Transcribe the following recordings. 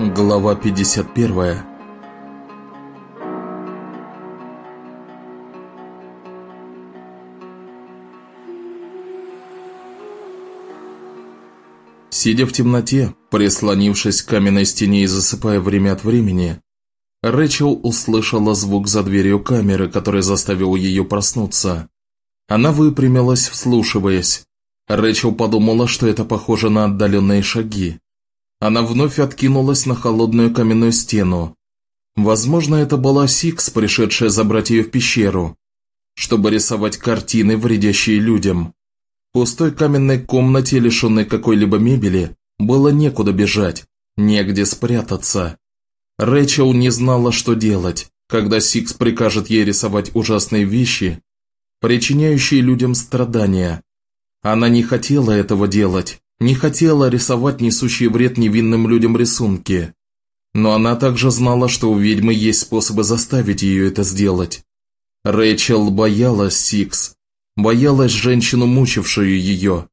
Глава 51 Сидя в темноте, прислонившись к каменной стене и засыпая время от времени, Рэчел услышала звук за дверью камеры, который заставил ее проснуться. Она выпрямилась, вслушиваясь. Рэчел подумала, что это похоже на отдаленные шаги. Она вновь откинулась на холодную каменную стену. Возможно, это была Сикс, пришедшая забрать ее в пещеру, чтобы рисовать картины, вредящие людям. В пустой каменной комнате, лишенной какой-либо мебели, было некуда бежать, негде спрятаться. Рэчел не знала, что делать, когда Сикс прикажет ей рисовать ужасные вещи, причиняющие людям страдания. Она не хотела этого делать, не хотела рисовать несущие вред невинным людям рисунки. Но она также знала, что у ведьмы есть способы заставить ее это сделать. Рэйчел боялась Сикс, боялась женщину, мучившую ее.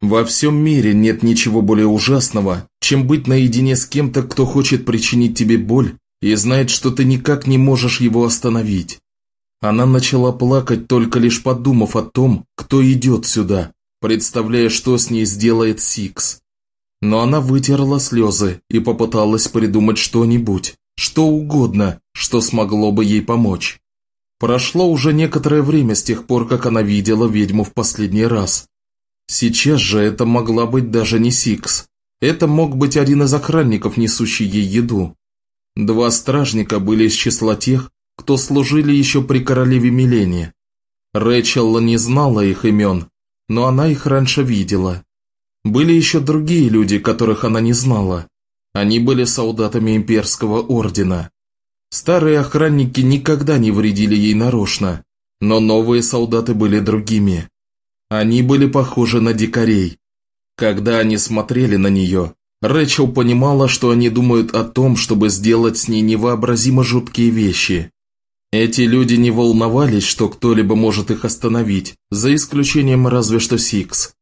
Во всем мире нет ничего более ужасного, чем быть наедине с кем-то, кто хочет причинить тебе боль и знает, что ты никак не можешь его остановить. Она начала плакать, только лишь подумав о том, кто идет сюда, представляя, что с ней сделает Сикс. Но она вытерла слезы и попыталась придумать что-нибудь, что угодно, что смогло бы ей помочь. Прошло уже некоторое время с тех пор, как она видела ведьму в последний раз. Сейчас же это могла быть даже не Сикс. Это мог быть один из охранников, несущий ей еду. Два стражника были из числа тех, кто служили еще при королеве Милене. Рэчел не знала их имен, но она их раньше видела. Были еще другие люди, которых она не знала. Они были солдатами имперского ордена. Старые охранники никогда не вредили ей нарочно, но новые солдаты были другими. Они были похожи на дикарей. Когда они смотрели на нее, Рэчел понимала, что они думают о том, чтобы сделать с ней невообразимо жуткие вещи. Эти люди не волновались, что кто-либо может их остановить, за исключением разве что Сикс.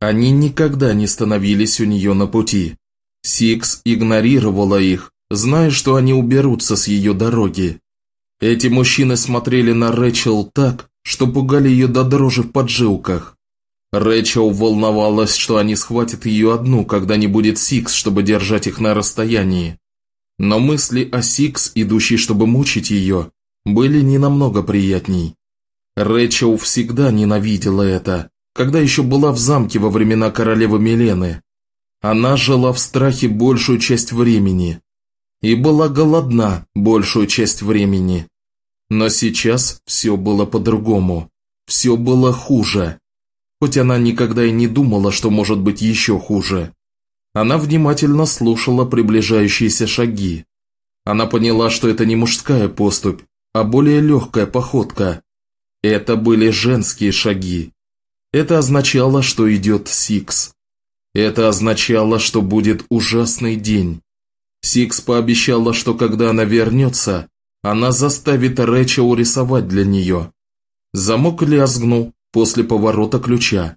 Они никогда не становились у нее на пути. Сикс игнорировала их, зная, что они уберутся с ее дороги. Эти мужчины смотрели на Рэчел так, что пугали ее до дрожи в поджилках. Рэчел волновалась, что они схватят ее одну, когда не будет Сикс, чтобы держать их на расстоянии. Но мысли о Сикс, идущей, чтобы мучить ее, были не намного приятней. Рэчел всегда ненавидела это, когда еще была в замке во времена королевы Милены. Она жила в страхе большую часть времени и была голодна большую часть времени. Но сейчас все было по-другому, все было хуже. Хоть она никогда и не думала, что может быть еще хуже. Она внимательно слушала приближающиеся шаги. Она поняла, что это не мужская поступь, а более легкая походка. Это были женские шаги. Это означало, что идет Сикс. Это означало, что будет ужасный день. Сикс пообещала, что когда она вернется, она заставит Рэчел рисовать для нее. Замок лязгнул после поворота ключа.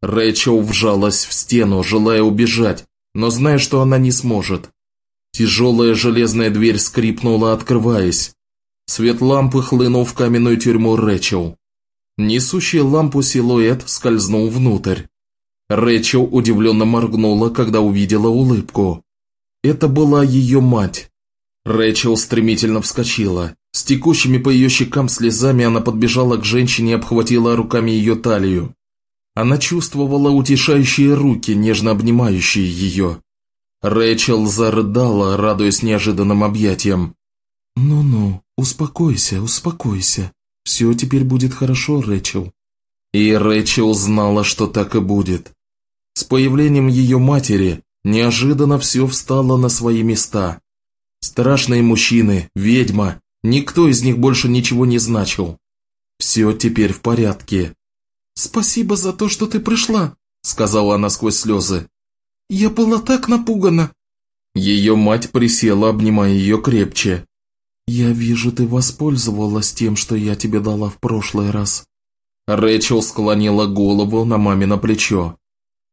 Рэчел вжалась в стену, желая убежать, но зная, что она не сможет. Тяжелая железная дверь скрипнула, открываясь. Свет лампы хлынул в каменную тюрьму Рэчел. Несущий лампу силуэт скользнул внутрь. Рэчел удивленно моргнула, когда увидела улыбку. Это была ее мать. Рэчел стремительно вскочила. С текущими по ее щекам слезами она подбежала к женщине и обхватила руками ее талию. Она чувствовала утешающие руки, нежно обнимающие ее. Рэчел зарыдала, радуясь неожиданным объятиям. «Ну-ну, успокойся, успокойся. Все теперь будет хорошо, Рэчел». И Рэчел знала, что так и будет. С появлением ее матери неожиданно все встало на свои места. Страшные мужчины, ведьма, никто из них больше ничего не значил. Все теперь в порядке. «Спасибо за то, что ты пришла», — сказала она сквозь слезы. «Я была так напугана». Ее мать присела, обнимая ее крепче. «Я вижу, ты воспользовалась тем, что я тебе дала в прошлый раз». Рэчел склонила голову на мамино плечо.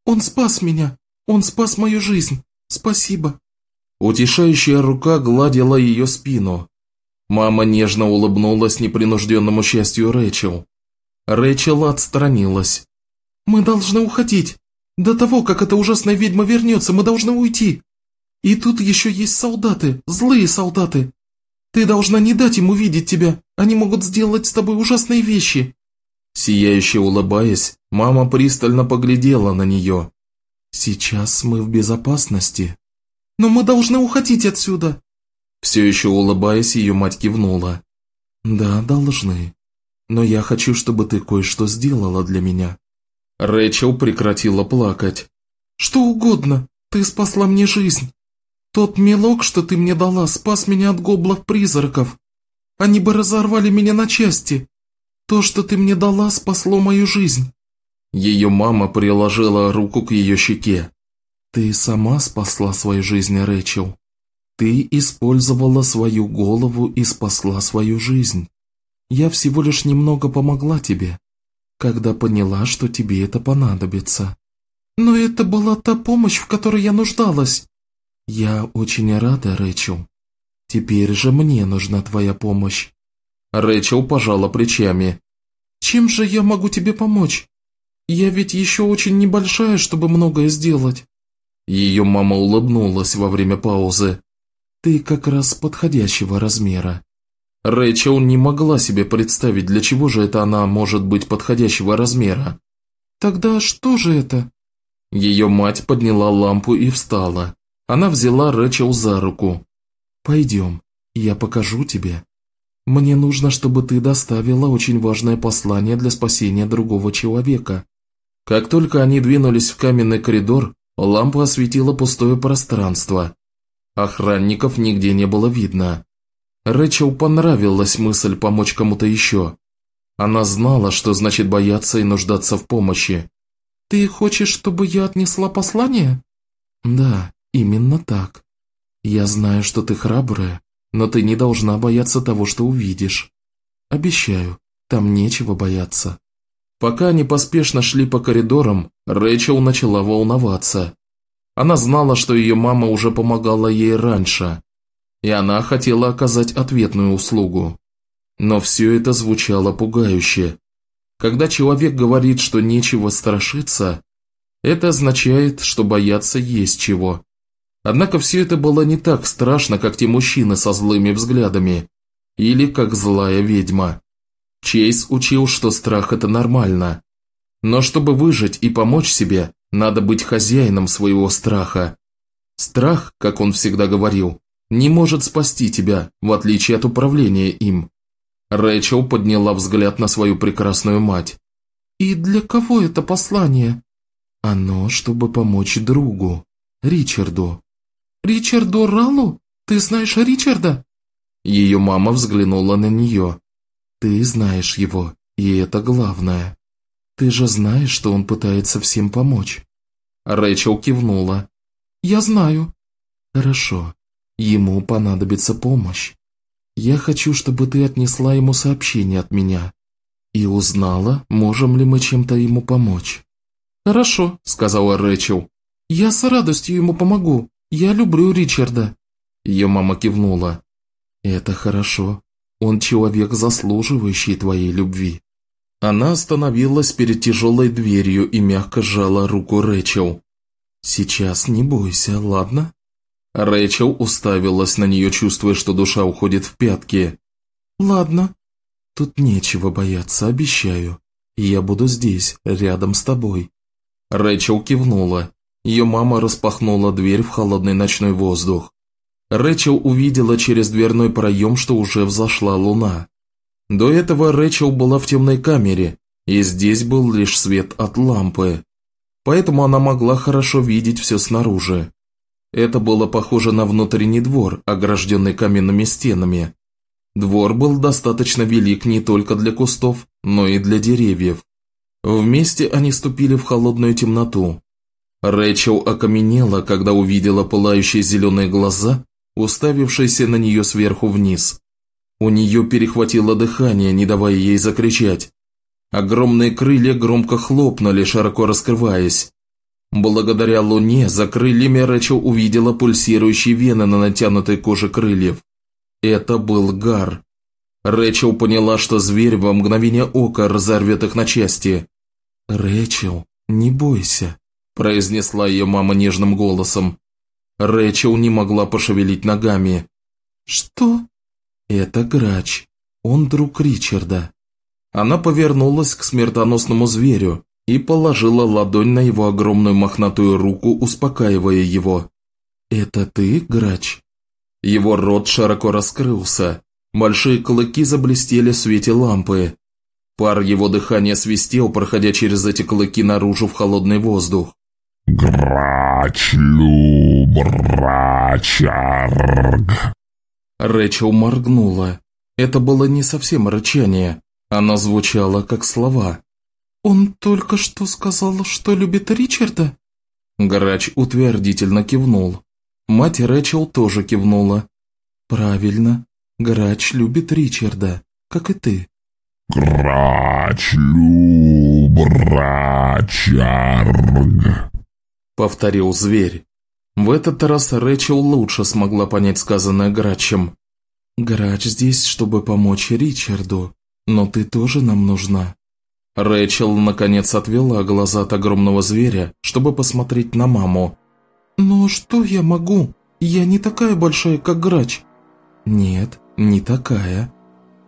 «Он спас меня! Он спас мою жизнь! Спасибо!» Утешающая рука гладила ее спину. Мама нежно улыбнулась непринужденному счастью Рэчел. Рэчел отстранилась. «Мы должны уходить. До того, как эта ужасная ведьма вернется, мы должны уйти. И тут еще есть солдаты, злые солдаты. Ты должна не дать им увидеть тебя, они могут сделать с тобой ужасные вещи». Сияюще улыбаясь, мама пристально поглядела на нее. «Сейчас мы в безопасности. Но мы должны уходить отсюда!» Все еще улыбаясь, ее мать кивнула. «Да, должны. Но я хочу, чтобы ты кое-что сделала для меня». Рэчел прекратила плакать. «Что угодно. Ты спасла мне жизнь. Тот мелок, что ты мне дала, спас меня от гоблов-призраков. Они бы разорвали меня на части. То, что ты мне дала, спасло мою жизнь». Ее мама приложила руку к ее щеке. «Ты сама спасла свою жизнь, Рэчел. Ты использовала свою голову и спасла свою жизнь. Я всего лишь немного помогла тебе, когда поняла, что тебе это понадобится. Но это была та помощь, в которой я нуждалась. Я очень рада, Рэчел. Теперь же мне нужна твоя помощь. Рэчел пожала плечами. Чем же я могу тебе помочь? Я ведь еще очень небольшая, чтобы многое сделать. Ее мама улыбнулась во время паузы. Ты как раз подходящего размера. Рэчел не могла себе представить, для чего же это она может быть подходящего размера. «Тогда что же это?» Ее мать подняла лампу и встала. Она взяла Рэчел за руку. «Пойдем, я покажу тебе. Мне нужно, чтобы ты доставила очень важное послание для спасения другого человека». Как только они двинулись в каменный коридор, лампа осветила пустое пространство. Охранников нигде не было видно. Рэчел понравилась мысль помочь кому-то еще. Она знала, что значит бояться и нуждаться в помощи. «Ты хочешь, чтобы я отнесла послание?» «Да, именно так. Я знаю, что ты храбрая, но ты не должна бояться того, что увидишь. Обещаю, там нечего бояться». Пока они поспешно шли по коридорам, Рэчел начала волноваться. Она знала, что ее мама уже помогала ей раньше, и она хотела оказать ответную услугу. Но все это звучало пугающе. Когда человек говорит, что нечего страшиться, это означает, что бояться есть чего. Однако все это было не так страшно, как те мужчины со злыми взглядами, или как злая ведьма. Чейз учил, что страх – это нормально. Но чтобы выжить и помочь себе, надо быть хозяином своего страха. Страх, как он всегда говорил, не может спасти тебя, в отличие от управления им. Рэчел подняла взгляд на свою прекрасную мать. «И для кого это послание?» «Оно, чтобы помочь другу, Ричарду». «Ричарду Ралу? Ты знаешь Ричарда?» Ее мама взглянула на нее. «Ты знаешь его, и это главное». «Ты же знаешь, что он пытается всем помочь». Рэчел кивнула. «Я знаю». «Хорошо. Ему понадобится помощь. Я хочу, чтобы ты отнесла ему сообщение от меня и узнала, можем ли мы чем-то ему помочь». «Хорошо», — сказала Рэчел. «Я с радостью ему помогу. Я люблю Ричарда». Ее мама кивнула. «Это хорошо. Он человек, заслуживающий твоей любви». Она остановилась перед тяжелой дверью и мягко сжала руку Рэчел. «Сейчас не бойся, ладно?» Рэчел уставилась на нее, чувствуя, что душа уходит в пятки. «Ладно. Тут нечего бояться, обещаю. Я буду здесь, рядом с тобой». Рэчел кивнула. Ее мама распахнула дверь в холодный ночной воздух. Рэчел увидела через дверной проем, что уже взошла луна. До этого Рэчел была в темной камере, и здесь был лишь свет от лампы. Поэтому она могла хорошо видеть все снаружи. Это было похоже на внутренний двор, огражденный каменными стенами. Двор был достаточно велик не только для кустов, но и для деревьев. Вместе они ступили в холодную темноту. Рэчел окаменела, когда увидела пылающие зеленые глаза, уставившиеся на нее сверху вниз. У нее перехватило дыхание, не давая ей закричать. Огромные крылья громко хлопнули, широко раскрываясь. Благодаря луне за крыльями Рэчел увидела пульсирующие вены на натянутой коже крыльев. Это был гар. Рэчел поняла, что зверь во мгновение ока разорвет их на части. «Рэчел, не бойся», – произнесла ее мама нежным голосом. Рэчел не могла пошевелить ногами. «Что?» «Это Грач. Он друг Ричарда». Она повернулась к смертоносному зверю, и положила ладонь на его огромную мохнатую руку, успокаивая его. «Это ты, грач?» Его рот широко раскрылся. Большие клыки заблестели в свете лампы. Пар его дыхания свистел, проходя через эти клыки наружу в холодный воздух. «Грачлю, брачарг!» Рэчел моргнула. Это было не совсем рычание. Оно звучало как слова. «Он только что сказал, что любит Ричарда?» Грач утвердительно кивнул. Мать Рэчел тоже кивнула. «Правильно. Грач любит Ричарда, как и ты». «Грач любрачарг», — повторил зверь. В этот раз Рэчел лучше смогла понять сказанное Грачем. «Грач здесь, чтобы помочь Ричарду, но ты тоже нам нужна». Рэчел наконец отвела глаза от огромного зверя, чтобы посмотреть на маму. «Но что я могу? Я не такая большая, как Грач». «Нет, не такая.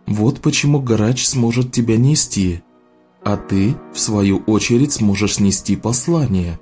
Вот почему Грач сможет тебя нести. А ты, в свою очередь, сможешь нести послание».